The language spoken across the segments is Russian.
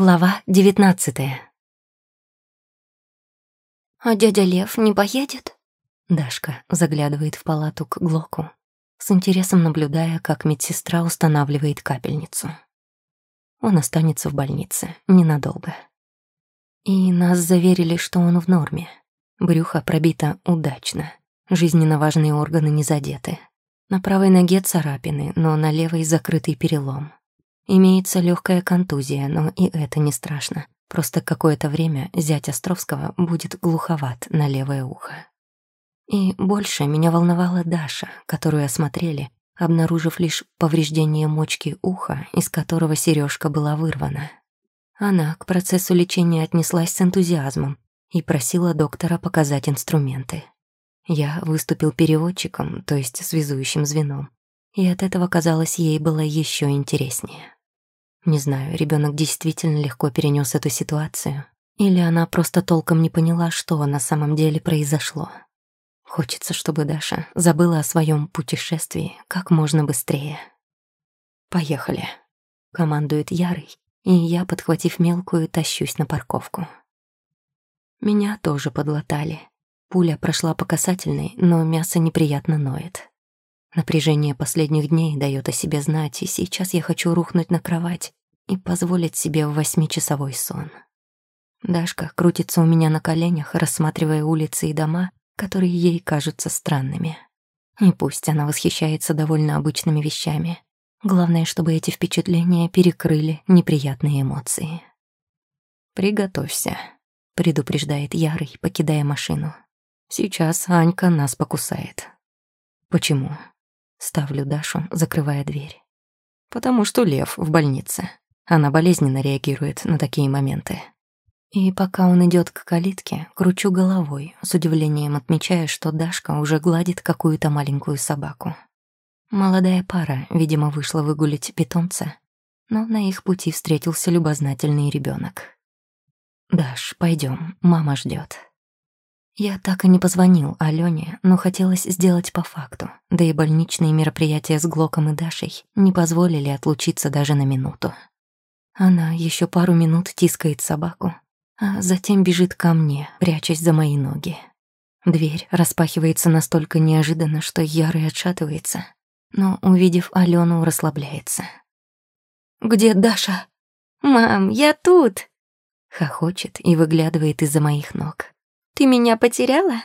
Глава девятнадцатая. «А дядя Лев не поедет?» Дашка заглядывает в палату к Глоку, с интересом наблюдая, как медсестра устанавливает капельницу. Он останется в больнице ненадолго. И нас заверили, что он в норме. Брюхо пробито удачно. Жизненно важные органы не задеты. На правой ноге царапины, но на левой закрытый перелом. Имеется легкая контузия, но и это не страшно. Просто какое-то время зять Островского будет глуховат на левое ухо. И больше меня волновала Даша, которую осмотрели, обнаружив лишь повреждение мочки уха, из которого сережка была вырвана. Она к процессу лечения отнеслась с энтузиазмом и просила доктора показать инструменты. Я выступил переводчиком, то есть связующим звеном, и от этого, казалось, ей было еще интереснее. Не знаю, ребенок действительно легко перенес эту ситуацию, или она просто толком не поняла, что на самом деле произошло. Хочется, чтобы Даша забыла о своем путешествии как можно быстрее. «Поехали», — командует Ярый, и я, подхватив мелкую, тащусь на парковку. Меня тоже подлатали. Пуля прошла по касательной, но мясо неприятно ноет. Напряжение последних дней дает о себе знать, и сейчас я хочу рухнуть на кровать и позволить себе восьмичасовой сон. Дашка крутится у меня на коленях, рассматривая улицы и дома, которые ей кажутся странными. И пусть она восхищается довольно обычными вещами. Главное, чтобы эти впечатления перекрыли неприятные эмоции. «Приготовься», — предупреждает Ярый, покидая машину. «Сейчас Анька нас покусает». «Почему?» — ставлю Дашу, закрывая дверь. «Потому что Лев в больнице. Она болезненно реагирует на такие моменты. И пока он идет к калитке, кручу головой, с удивлением отмечая, что Дашка уже гладит какую-то маленькую собаку. Молодая пара, видимо, вышла выгулить питомца, но на их пути встретился любознательный ребенок. «Даш, пойдем, мама ждет. Я так и не позвонил Алене, но хотелось сделать по факту, да и больничные мероприятия с Глоком и Дашей не позволили отлучиться даже на минуту. Она еще пару минут тискает собаку, а затем бежит ко мне, прячась за мои ноги. Дверь распахивается настолько неожиданно, что Ярый отшатывается, но, увидев Алену, расслабляется. «Где Даша?» «Мам, я тут!» Хохочет и выглядывает из-за моих ног. «Ты меня потеряла?»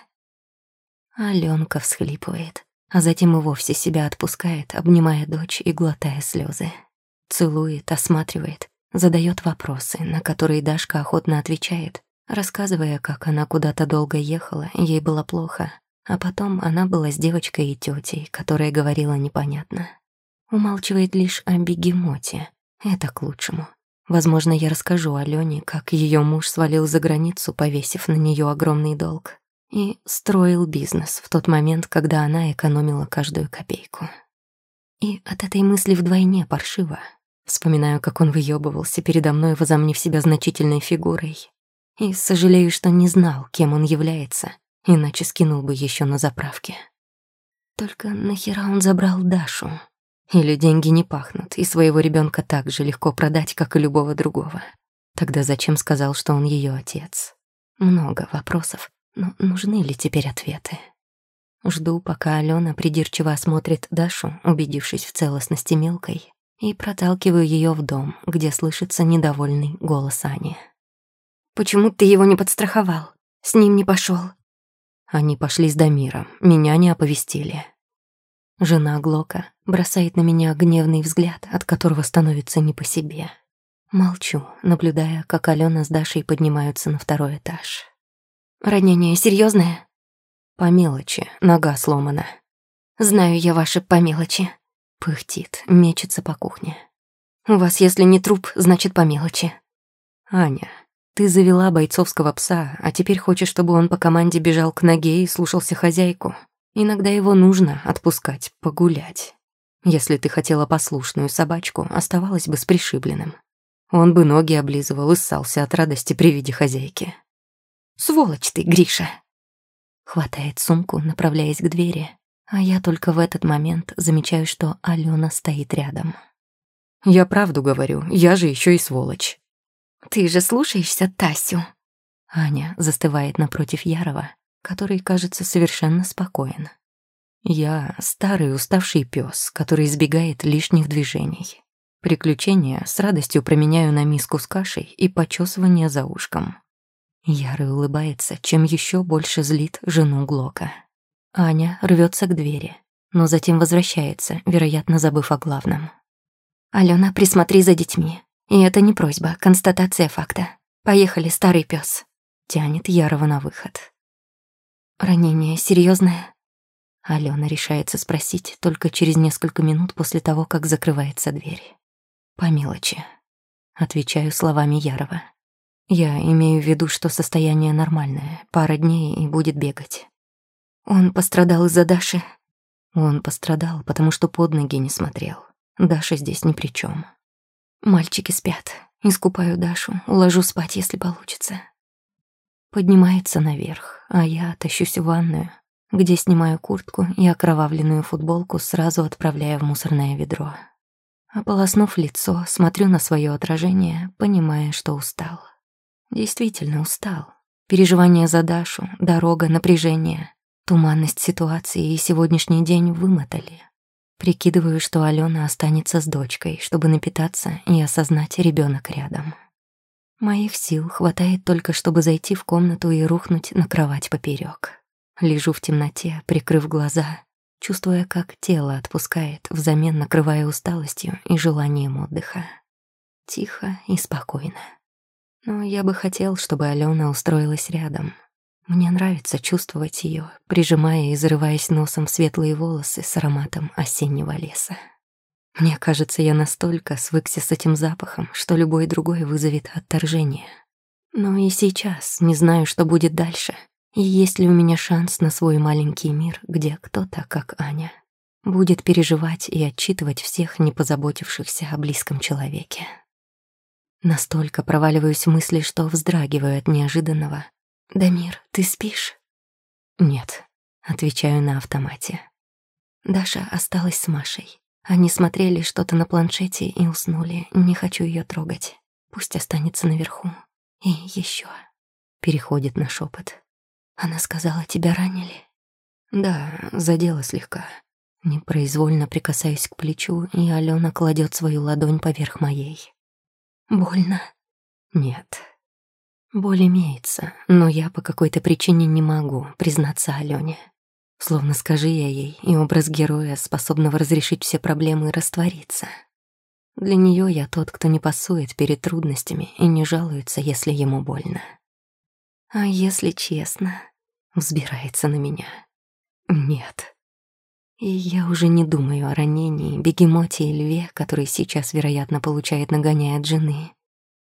Аленка всхлипывает, а затем и вовсе себя отпускает, обнимая дочь и глотая слезы. Целует, осматривает, задает вопросы, на которые Дашка охотно отвечает, рассказывая, как она куда-то долго ехала, ей было плохо, а потом она была с девочкой и тетей, которая говорила непонятно. Умалчивает лишь о бегемоте. Это к лучшему. Возможно, я расскажу Алене, как ее муж свалил за границу, повесив на нее огромный долг, и строил бизнес в тот момент, когда она экономила каждую копейку. И от этой мысли вдвойне паршиво, Вспоминаю, как он выёбывался передо мной, возомнив себя значительной фигурой. И сожалею, что не знал, кем он является, иначе скинул бы ещё на заправке. Только нахера он забрал Дашу? Или деньги не пахнут, и своего ребёнка так же легко продать, как и любого другого? Тогда зачем сказал, что он её отец? Много вопросов, но нужны ли теперь ответы? Жду, пока Алена придирчиво осмотрит Дашу, убедившись в целостности мелкой, и проталкиваю ее в дом, где слышится недовольный голос Ани. «Почему ты его не подстраховал? С ним не пошел. Они пошли с Дамиром, меня не оповестили. Жена Глока бросает на меня гневный взгляд, от которого становится не по себе. Молчу, наблюдая, как Алена с Дашей поднимаются на второй этаж. «Ранение серьезное? «По мелочи, нога сломана». «Знаю я ваши по мелочи», Пыхтит, мечется по кухне. «У вас, если не труп, значит, по мелочи». «Аня, ты завела бойцовского пса, а теперь хочешь, чтобы он по команде бежал к ноге и слушался хозяйку. Иногда его нужно отпускать, погулять. Если ты хотела послушную собачку, оставалась бы с пришибленным. Он бы ноги облизывал и ссался от радости при виде хозяйки. «Сволочь ты, Гриша!» Хватает сумку, направляясь к двери, а я только в этот момент замечаю, что Алена стоит рядом. «Я правду говорю, я же еще и сволочь». Ты же слушаешься Тасю. Аня застывает напротив Ярова, который кажется совершенно спокоен. Я старый уставший пес, который избегает лишних движений. Приключения с радостью променяю на миску с кашей и почесывание за ушком. Ярый улыбается, чем еще больше злит жену Глока. Аня рвется к двери, но затем возвращается, вероятно, забыв о главном. «Алена, присмотри за детьми. И это не просьба, констатация факта. Поехали, старый пес. Тянет Ярова на выход. «Ранение серьезное? Алена решается спросить только через несколько минут после того, как закрывается дверь. По мелочи. Отвечаю словами Ярова. Я имею в виду, что состояние нормальное, пара дней и будет бегать. Он пострадал из-за Даши? Он пострадал, потому что под ноги не смотрел. Даша здесь ни при чем. Мальчики спят. Искупаю Дашу, уложу спать, если получится. Поднимается наверх, а я тащусь в ванную, где снимаю куртку и окровавленную футболку сразу отправляя в мусорное ведро. Ополоснув лицо, смотрю на свое отражение, понимая, что устал. Действительно устал. Переживания за Дашу, дорога, напряжение, туманность ситуации и сегодняшний день вымотали. Прикидываю, что Алена останется с дочкой, чтобы напитаться и осознать ребенок рядом. Моих сил хватает только, чтобы зайти в комнату и рухнуть на кровать поперек. Лежу в темноте, прикрыв глаза, чувствуя, как тело отпускает, взамен накрывая усталостью и желанием отдыха. Тихо и спокойно. Но я бы хотел, чтобы Алена устроилась рядом. Мне нравится чувствовать ее, прижимая и зарываясь носом в светлые волосы с ароматом осеннего леса. Мне кажется, я настолько свыкся с этим запахом, что любой другой вызовет отторжение. Но и сейчас не знаю, что будет дальше — и есть ли у меня шанс на свой маленький мир, где кто-то, как Аня, будет переживать и отчитывать всех не позаботившихся о близком человеке? Настолько проваливаюсь в мысли, что вздрагиваю от неожиданного. «Дамир, ты спишь?» «Нет», — отвечаю на автомате. Даша осталась с Машей. Они смотрели что-то на планшете и уснули. Не хочу ее трогать. Пусть останется наверху. И еще. Переходит на шепот. Она сказала, тебя ранили? Да, задела слегка. Непроизвольно прикасаюсь к плечу, и Алена кладет свою ладонь поверх моей. Больно? Нет. Боль имеется, но я по какой-то причине не могу признаться Алене. Словно скажи я ей, и образ героя, способного разрешить все проблемы, растворится. Для нее я тот, кто не пасует перед трудностями и не жалуется, если ему больно. А если честно, взбирается на меня. Нет. И я уже не думаю о ранении, бегемоте и льве, который сейчас, вероятно, получает нагоняя от жены.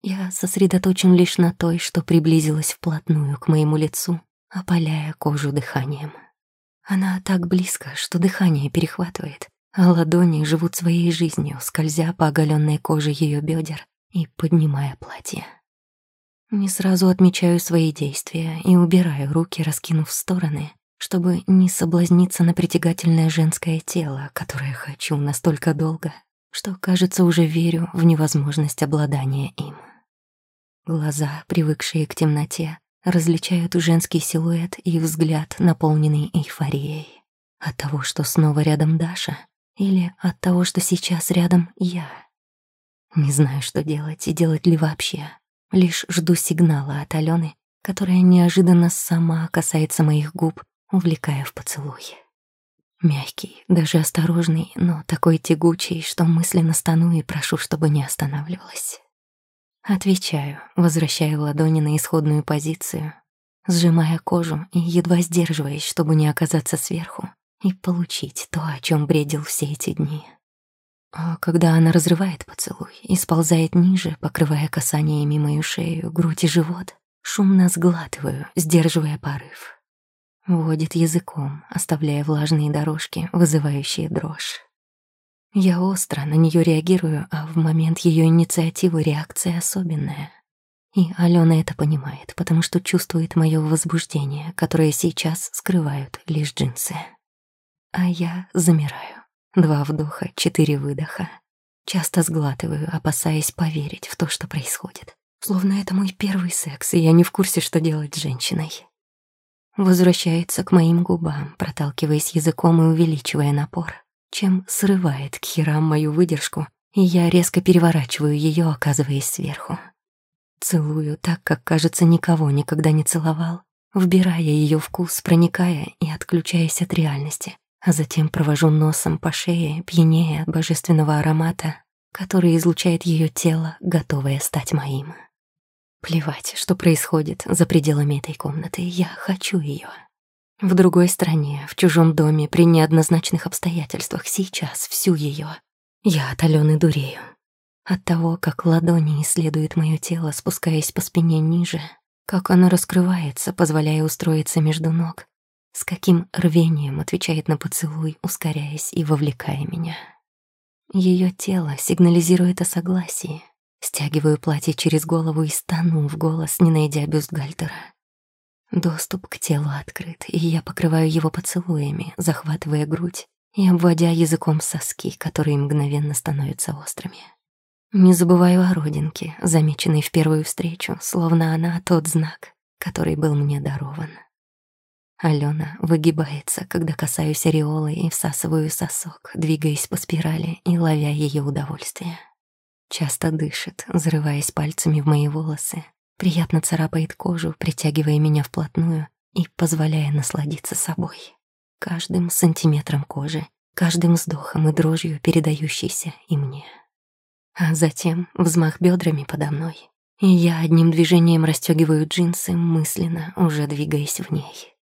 Я сосредоточен лишь на той, что приблизилась вплотную к моему лицу, опаляя кожу дыханием. Она так близко, что дыхание перехватывает, а ладони живут своей жизнью, скользя по оголенной коже ее бедер и поднимая платье. Не сразу отмечаю свои действия и убираю руки, раскинув в стороны, чтобы не соблазниться на притягательное женское тело, которое хочу настолько долго, что, кажется, уже верю в невозможность обладания им. Глаза, привыкшие к темноте, различают женский силуэт и взгляд, наполненный эйфорией. От того, что снова рядом Даша, или от того, что сейчас рядом я. Не знаю, что делать и делать ли вообще. Лишь жду сигнала от Алены, которая неожиданно сама касается моих губ, увлекая в поцелуй. Мягкий, даже осторожный, но такой тягучий, что мысленно стану и прошу, чтобы не останавливалась. Отвечаю, возвращая ладони на исходную позицию, сжимая кожу и едва сдерживаясь, чтобы не оказаться сверху и получить то, о чем бредил все эти дни. А когда она разрывает поцелуй и сползает ниже, покрывая касаниями мою шею, грудь и живот, шумно сглатываю, сдерживая порыв. Водит языком, оставляя влажные дорожки, вызывающие дрожь. Я остро на нее реагирую, а в момент ее инициативы реакция особенная. И Алена это понимает, потому что чувствует мое возбуждение, которое сейчас скрывают лишь джинсы. А я замираю. Два вдоха, четыре выдоха. Часто сглатываю, опасаясь поверить в то, что происходит. Словно это мой первый секс, и я не в курсе, что делать с женщиной. Возвращается к моим губам, проталкиваясь языком и увеличивая напор, чем срывает к херам мою выдержку, и я резко переворачиваю ее, оказываясь сверху. Целую так, как, кажется, никого никогда не целовал, вбирая ее вкус, проникая и отключаясь от реальности, а затем провожу носом по шее, пьянее от божественного аромата, который излучает ее тело, готовое стать моим. Плевать, что происходит за пределами этой комнаты, я хочу ее. В другой стране, в чужом доме, при неоднозначных обстоятельствах, сейчас всю ее. Я от Алены дурею. От того, как ладони исследуют мое тело, спускаясь по спине ниже, как оно раскрывается, позволяя устроиться между ног, с каким рвением отвечает на поцелуй, ускоряясь и вовлекая меня. Ее тело сигнализирует о согласии. Стягиваю платье через голову и стану в голос, не найдя бюстгальтера. Доступ к телу открыт, и я покрываю его поцелуями, захватывая грудь и обводя языком соски, которые мгновенно становятся острыми. Не забываю о родинке, замеченной в первую встречу, словно она тот знак, который был мне дарован. Алена выгибается, когда касаюсь ореолы и всасываю сосок, двигаясь по спирали и ловя ее удовольствие. Часто дышит, взрываясь пальцами в мои волосы, приятно царапает кожу, притягивая меня вплотную и позволяя насладиться собой. Каждым сантиметром кожи, каждым вздохом и дрожью, передающейся и мне а затем взмах бедрами подо мной, и я одним движением расстегиваю джинсы, мысленно уже двигаясь в ней.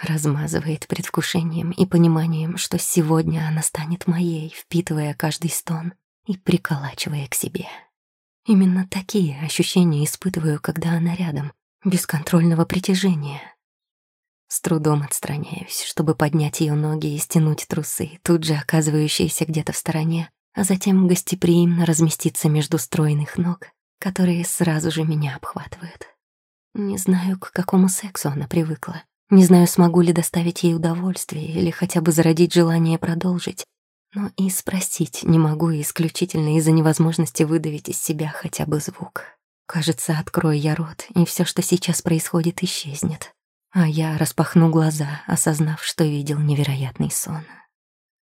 Размазывает предвкушением и пониманием, что сегодня она станет моей, впитывая каждый стон и приколачивая к себе. Именно такие ощущения испытываю, когда она рядом, бесконтрольного притяжения. С трудом отстраняюсь, чтобы поднять ее ноги и стянуть трусы, тут же оказывающиеся где-то в стороне, а затем гостеприимно разместиться между стройных ног, которые сразу же меня обхватывают. Не знаю, к какому сексу она привыкла. Не знаю, смогу ли доставить ей удовольствие или хотя бы зародить желание продолжить. Но и спросить не могу исключительно из-за невозможности выдавить из себя хотя бы звук. Кажется, открою я рот, и все, что сейчас происходит, исчезнет. А я распахну глаза, осознав, что видел невероятный сон.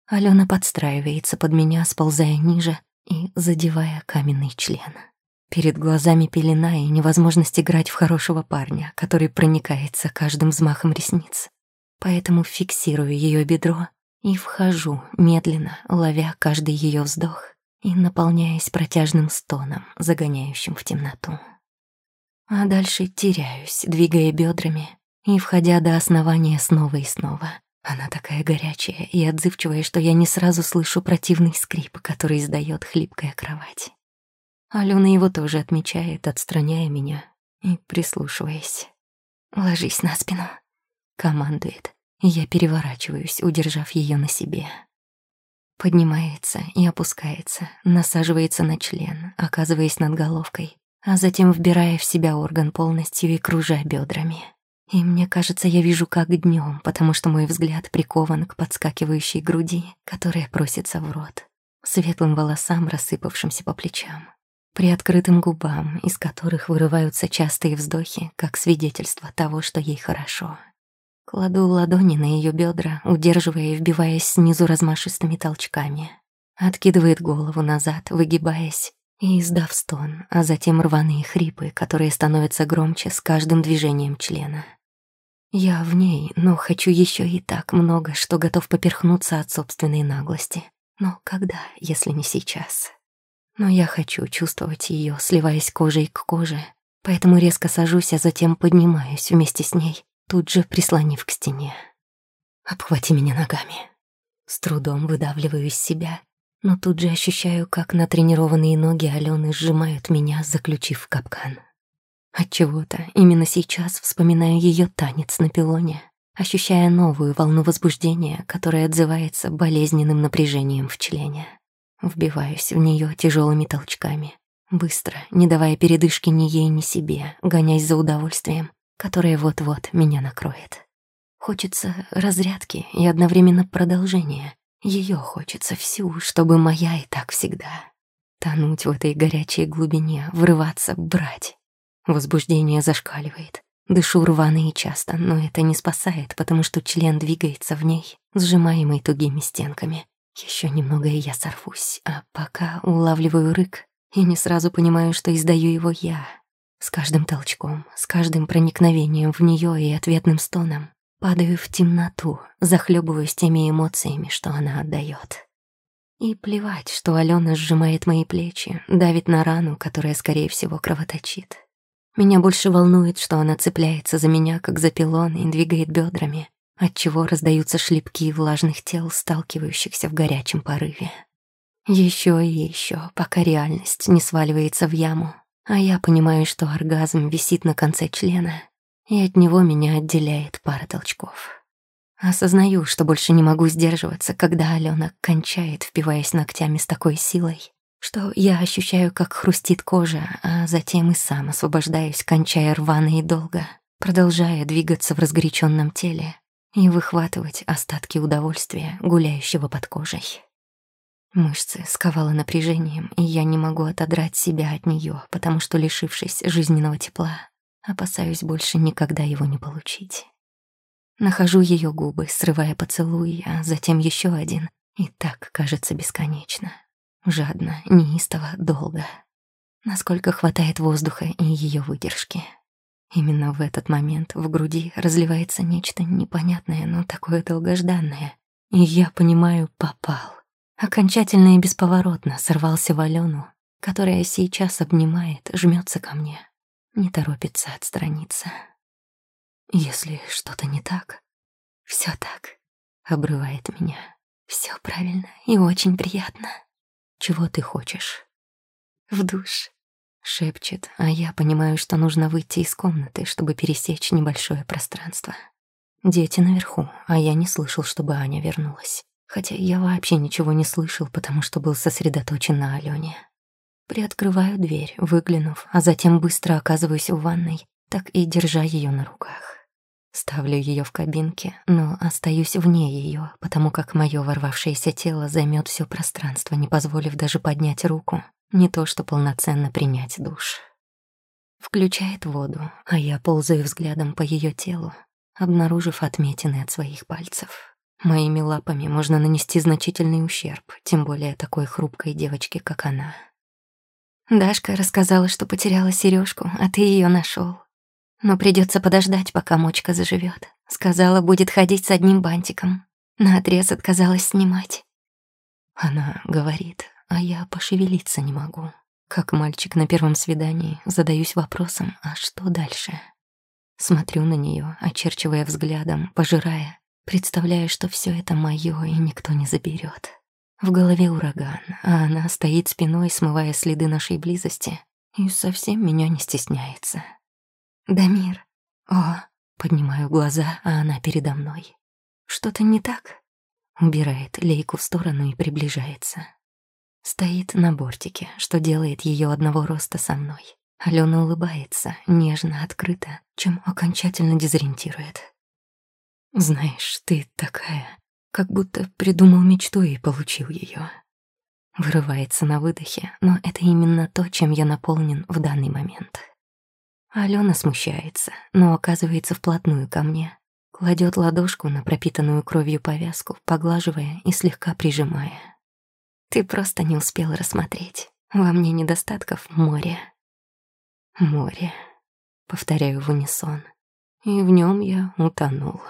Алена подстраивается под меня, сползая ниже и задевая каменный член. Перед глазами пелена и невозможность играть в хорошего парня, который проникается каждым взмахом ресниц. Поэтому фиксирую ее бедро и вхожу, медленно, ловя каждый ее вздох и наполняясь протяжным стоном, загоняющим в темноту. А дальше теряюсь, двигая бедрами и входя до основания снова и снова, она такая горячая и отзывчивая, что я не сразу слышу противный скрип, который издает хлипкая кровать. Алена его тоже отмечает, отстраняя меня и прислушиваясь. «Ложись на спину», — командует, я переворачиваюсь, удержав ее на себе. Поднимается и опускается, насаживается на член, оказываясь над головкой, а затем вбирая в себя орган полностью и кружа бедрами. И мне кажется, я вижу как днем, потому что мой взгляд прикован к подскакивающей груди, которая просится в рот, светлым волосам, рассыпавшимся по плечам, приоткрытым губам, из которых вырываются частые вздохи, как свидетельство того, что ей хорошо. Кладу ладони на ее бедра, удерживая и вбиваясь снизу размашистыми толчками. Откидывает голову назад, выгибаясь, и издав стон, а затем рваные хрипы, которые становятся громче с каждым движением члена. Я в ней, но хочу еще и так много, что готов поперхнуться от собственной наглости. Но когда, если не сейчас? Но я хочу чувствовать ее, сливаясь кожей к коже, поэтому резко сажусь, а затем поднимаюсь вместе с ней, тут же прислонив к стене. «Обхвати меня ногами». С трудом выдавливаю из себя, но тут же ощущаю, как натренированные ноги Алены сжимают меня, заключив в капкан. Отчего-то именно сейчас вспоминаю ее танец на пилоне, ощущая новую волну возбуждения, которая отзывается болезненным напряжением в члене. Вбиваюсь в нее тяжелыми толчками, быстро, не давая передышки ни ей, ни себе, гонясь за удовольствием, которое вот-вот меня накроет. Хочется разрядки и одновременно продолжения. Ее хочется всю, чтобы моя и так всегда. Тонуть в этой горячей глубине, врываться, брать. Возбуждение зашкаливает. Дышу рвано и часто, но это не спасает, потому что член двигается в ней, сжимаемый тугими стенками. Еще немного, и я сорвусь, а пока улавливаю рык и не сразу понимаю, что издаю его я. С каждым толчком, с каждым проникновением в нее и ответным стоном падаю в темноту, захлебываюсь теми эмоциями, что она отдает. И плевать, что Алена сжимает мои плечи, давит на рану, которая, скорее всего, кровоточит. Меня больше волнует, что она цепляется за меня, как за пилон, и двигает бедрами, отчего раздаются шлепки влажных тел, сталкивающихся в горячем порыве. Еще и еще, пока реальность не сваливается в яму, а я понимаю, что оргазм висит на конце члена, и от него меня отделяет пара толчков. Осознаю, что больше не могу сдерживаться, когда Алена кончает, впиваясь ногтями с такой силой, что я ощущаю, как хрустит кожа, а затем и сам освобождаюсь, кончая рвано и долго, продолжая двигаться в разгоряченном теле и выхватывать остатки удовольствия, гуляющего под кожей. Мышцы сковало напряжением, и я не могу отодрать себя от нее, потому что, лишившись жизненного тепла, опасаюсь больше никогда его не получить. Нахожу ее губы, срывая поцелуй, а затем еще один, и так кажется бесконечно. Жадно, неистово, долго. Насколько хватает воздуха и ее выдержки. Именно в этот момент в груди разливается нечто непонятное, но такое долгожданное. И я понимаю, попал. Окончательно и бесповоротно сорвался в Алену, которая сейчас обнимает, жмется ко мне, не торопится отстраниться. Если что-то не так, все так, обрывает меня. Все правильно и очень приятно. Чего ты хочешь? В душ. Шепчет, а я понимаю, что нужно выйти из комнаты, чтобы пересечь небольшое пространство. Дети наверху, а я не слышал, чтобы Аня вернулась хотя я вообще ничего не слышал, потому что был сосредоточен на Алене. Приоткрываю дверь, выглянув, а затем быстро оказываюсь в ванной, так и держа ее на руках. Ставлю ее в кабинке, но остаюсь вне ее, потому как мое ворвавшееся тело займет все пространство, не позволив даже поднять руку, не то что полноценно принять душ. Включает воду, а я ползаю взглядом по ее телу, обнаружив отметины от своих пальцев. Моими лапами можно нанести значительный ущерб, тем более такой хрупкой девочке, как она. Дашка рассказала, что потеряла сережку, а ты ее нашел. Но придется подождать, пока мочка заживет. Сказала, будет ходить с одним бантиком. На отрез отказалась снимать. Она говорит, а я пошевелиться не могу. Как мальчик на первом свидании, задаюсь вопросом, а что дальше? Смотрю на нее, очерчивая взглядом, пожирая, представляя, что все это мое и никто не заберет. В голове ураган, а она стоит спиной, смывая следы нашей близости, и совсем меня не стесняется. «Дамир!» «О!» Поднимаю глаза, а она передо мной. «Что-то не так?» Убирает лейку в сторону и приближается. Стоит на бортике, что делает ее одного роста со мной. Алена улыбается, нежно, открыто, чем окончательно дезориентирует. Знаешь, ты такая, как будто придумал мечту и получил ее. Вырывается на выдохе, но это именно то, чем я наполнен в данный момент. Алена смущается, но оказывается вплотную ко мне. Кладет ладошку на пропитанную кровью повязку, поглаживая и слегка прижимая. Ты просто не успел рассмотреть. Во мне недостатков море. Море. Повторяю в унисон. И в нем я утонул.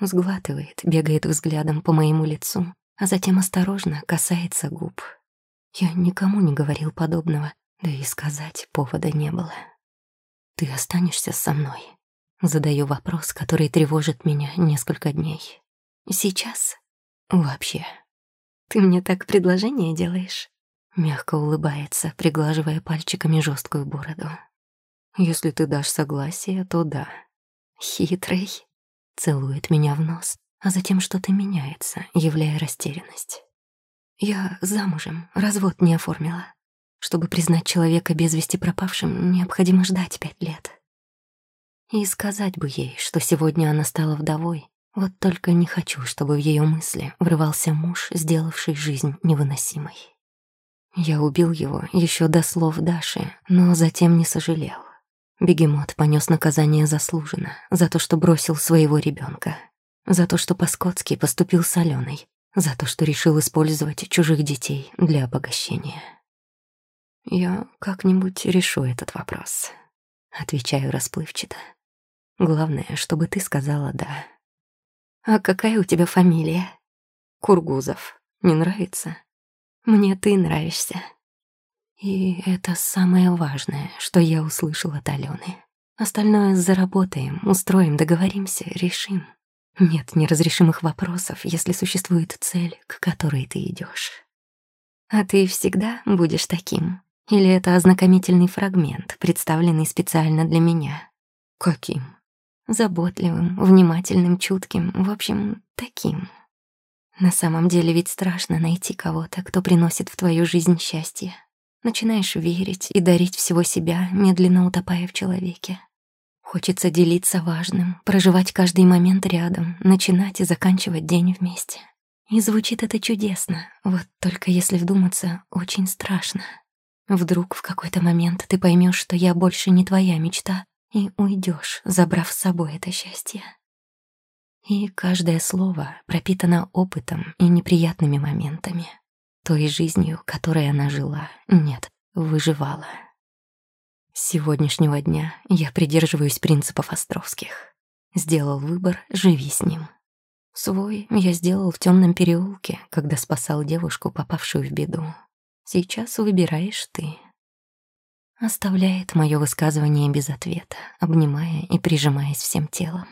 Сглатывает, бегает взглядом по моему лицу, а затем осторожно касается губ. Я никому не говорил подобного, да и сказать повода не было. «Ты останешься со мной?» Задаю вопрос, который тревожит меня несколько дней. «Сейчас? Вообще. Ты мне так предложение делаешь?» Мягко улыбается, приглаживая пальчиками жесткую бороду. «Если ты дашь согласие, то да». «Хитрый», Целует меня в нос, а затем что-то меняется, являя растерянность. Я замужем, развод не оформила. Чтобы признать человека без вести пропавшим, необходимо ждать пять лет. И сказать бы ей, что сегодня она стала вдовой, вот только не хочу, чтобы в ее мысли врывался муж, сделавший жизнь невыносимой. Я убил его еще до слов Даши, но затем не сожалел. Бегемот понес наказание заслуженно за то, что бросил своего ребенка, за то, что по-скотски поступил с Аленой, за то, что решил использовать чужих детей для обогащения. Я как-нибудь решу этот вопрос. Отвечаю расплывчато. Главное, чтобы ты сказала «да». А какая у тебя фамилия? Кургузов. Не нравится? Мне ты нравишься. И это самое важное, что я услышал от Алены. Остальное заработаем, устроим, договоримся, решим. Нет неразрешимых вопросов, если существует цель, к которой ты идешь. А ты всегда будешь таким? Или это ознакомительный фрагмент, представленный специально для меня? Каким? Заботливым, внимательным, чутким, в общем, таким. На самом деле ведь страшно найти кого-то, кто приносит в твою жизнь счастье. Начинаешь верить и дарить всего себя, медленно утопая в человеке. Хочется делиться важным, проживать каждый момент рядом, начинать и заканчивать день вместе. И звучит это чудесно, вот только если вдуматься, очень страшно. Вдруг в какой-то момент ты поймешь, что я больше не твоя мечта, и уйдешь, забрав с собой это счастье. И каждое слово пропитано опытом и неприятными моментами той жизнью, которой она жила, нет, выживала. С сегодняшнего дня я придерживаюсь принципов Островских. Сделал выбор, живи с ним. Свой я сделал в темном переулке, когда спасал девушку, попавшую в беду. Сейчас выбираешь ты. Оставляет мое высказывание без ответа, обнимая и прижимаясь всем телом.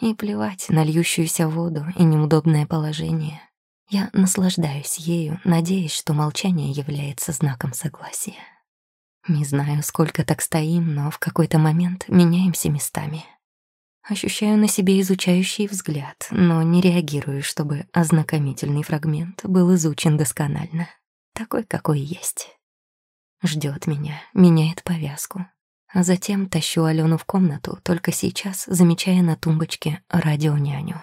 И плевать на льющуюся воду и неудобное положение. Я наслаждаюсь ею, надеясь, что молчание является знаком согласия. Не знаю, сколько так стоим, но в какой-то момент меняемся местами. Ощущаю на себе изучающий взгляд, но не реагирую, чтобы ознакомительный фрагмент был изучен досконально. Такой, какой есть. Ждет меня, меняет повязку. А затем тащу Алену в комнату, только сейчас замечая на тумбочке радионяню.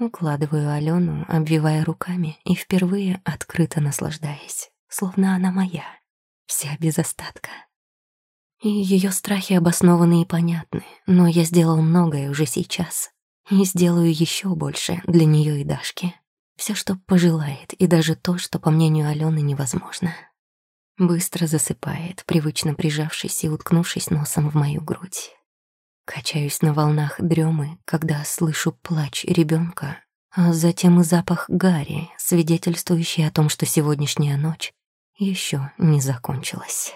Укладываю Алену, обвивая руками и впервые открыто наслаждаясь, словно она моя, вся без остатка. И ее страхи обоснованы и понятны, но я сделал многое уже сейчас и сделаю еще больше для нее и Дашки. Все, что пожелает, и даже то, что, по мнению Алены, невозможно. Быстро засыпает, привычно прижавшись и уткнувшись носом в мою грудь. Качаюсь на волнах дремы, когда слышу плач ребенка, а затем и запах гари, свидетельствующий о том, что сегодняшняя ночь еще не закончилась.